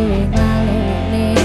valley, valley.